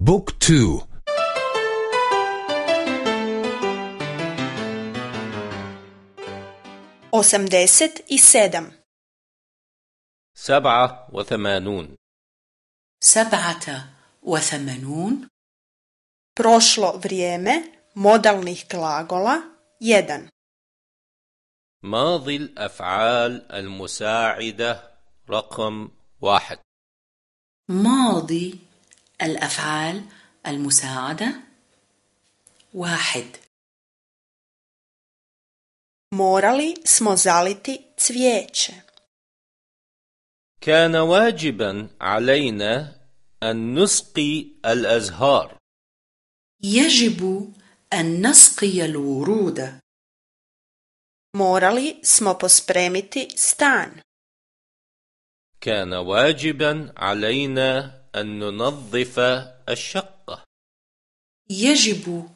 بوك تو. i sedam سبعة وثمانون. سبعة وثمانون. Prošlo vrijeme modalnih glagola 1 ماضي الأفعال المساعدة رقم واحد. ماضي الأفعال المساعدة. واحد. Morali smo zaliti cvijeće. كان واجبا علينا أن نسقي الأزهار. يجب أن نسقي الورود. Morali smo pospremiti stan. كان واجبا علينا أن ننظف الشقة. يجب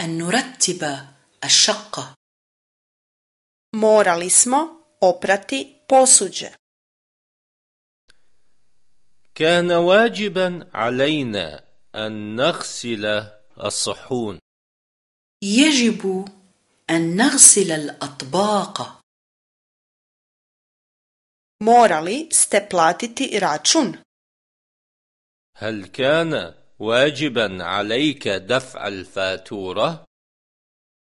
أن نرتب الشقة. Morali smo oprati posuđe. كان واجبا علينا أن نغسل الصحون. يجب أن نغسل الأطباق. Morali ste platiti račun هل كان واجبا عليك دفع الفاتورة؟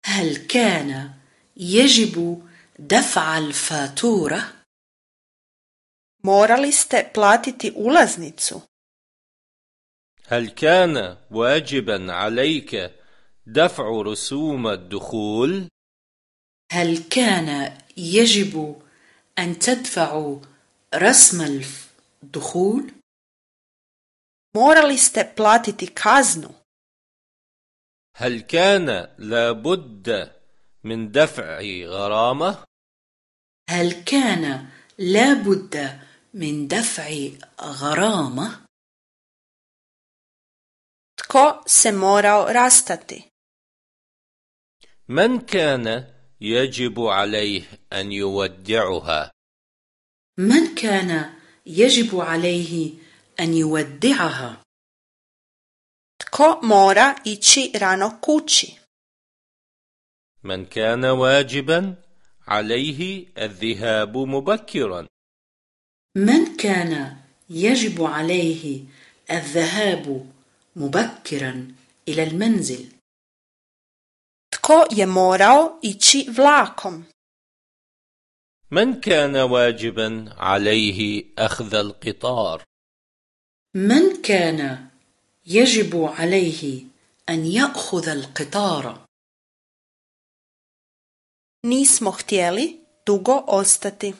هل كان يجب دفع الفاتورة؟ morali ste platiti ulaznicu هل كان واجبا عليك دفع رسوم الدخول؟ هل كان يجب أن تدفعوا رسم الدخول؟ morali ste platiti kaznu هل كان لابد من دفع غرامة؟ هل كان لابد من دفع غرامة؟ tko se morao rastati من كان يجب عليه أن يودعها؟ من كان يجب عليه أن يودعها؟ tko mora ići rano kući من كان واجبا عليه الذهاب مبكرا من كان يجب عليه الذهاب مبكرا إلى المنزل؟ tko je morao ići vlakom من كان واجبا عليه أخذ القطار؟ من كان يجب عليه أن يأخذ القطار؟ nismo htjeli dugo ostati.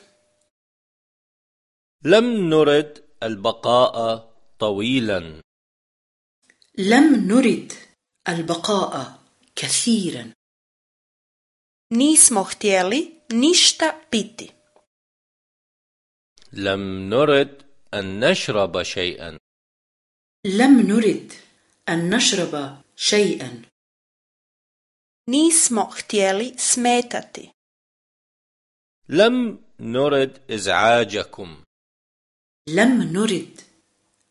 لم نرد البقاء طويلا. لم نرد البقاء كثيرا. Nismo htjeli ništa piti لم نرد أن نشرب شيئا لم نرد أن نشرب شيئا nismo htjeli smetati لم نرد إزعاجكم لم نرد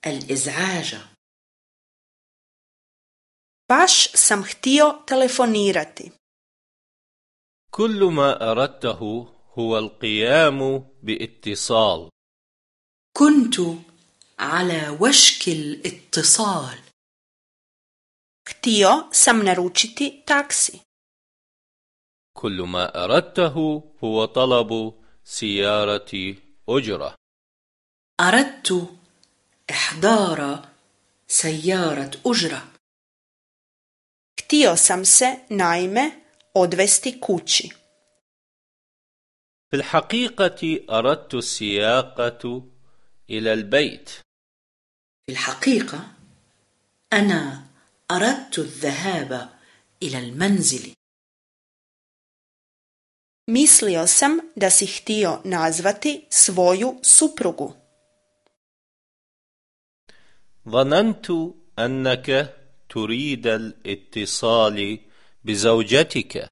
الإزعاج baš sam htio telefonirati كل ما أردته هو القيام بإتصال. كنت على وشك الاتصال. Htio sam naručiti taksi. كل ما أردته هو طلب سيارة أجرة. أردت إحضار سيارة أجرة. Htio sam se naime odvesti kući. في الحقيقة أردت السياقة إلى البيت. في الحقيقة أنا أردت الذهاب إلى المنزل. Mislio sam da si htio nazvati svoju suprugu. ظننت أنك تريد الاتصال بزوجتك.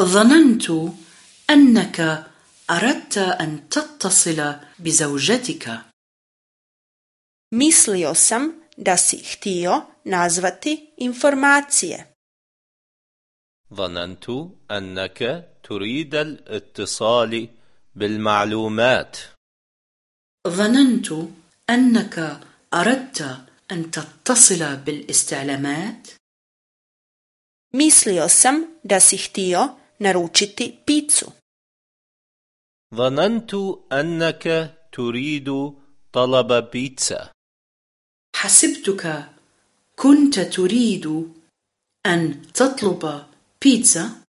ظننت أنك أردت أن تتصل بزوجتك. Mislio sam da si htio nazvati informacije. ظننت أنك تريد الاتصال بالمعلومات. ظننت أنك أردت أن تتصل بالاستعلامات. Mislio sam da si htio naručiti picu. ظننت أنك تريد طلب بيتزا حسبتك كنت تريد أن تطلب بيتزا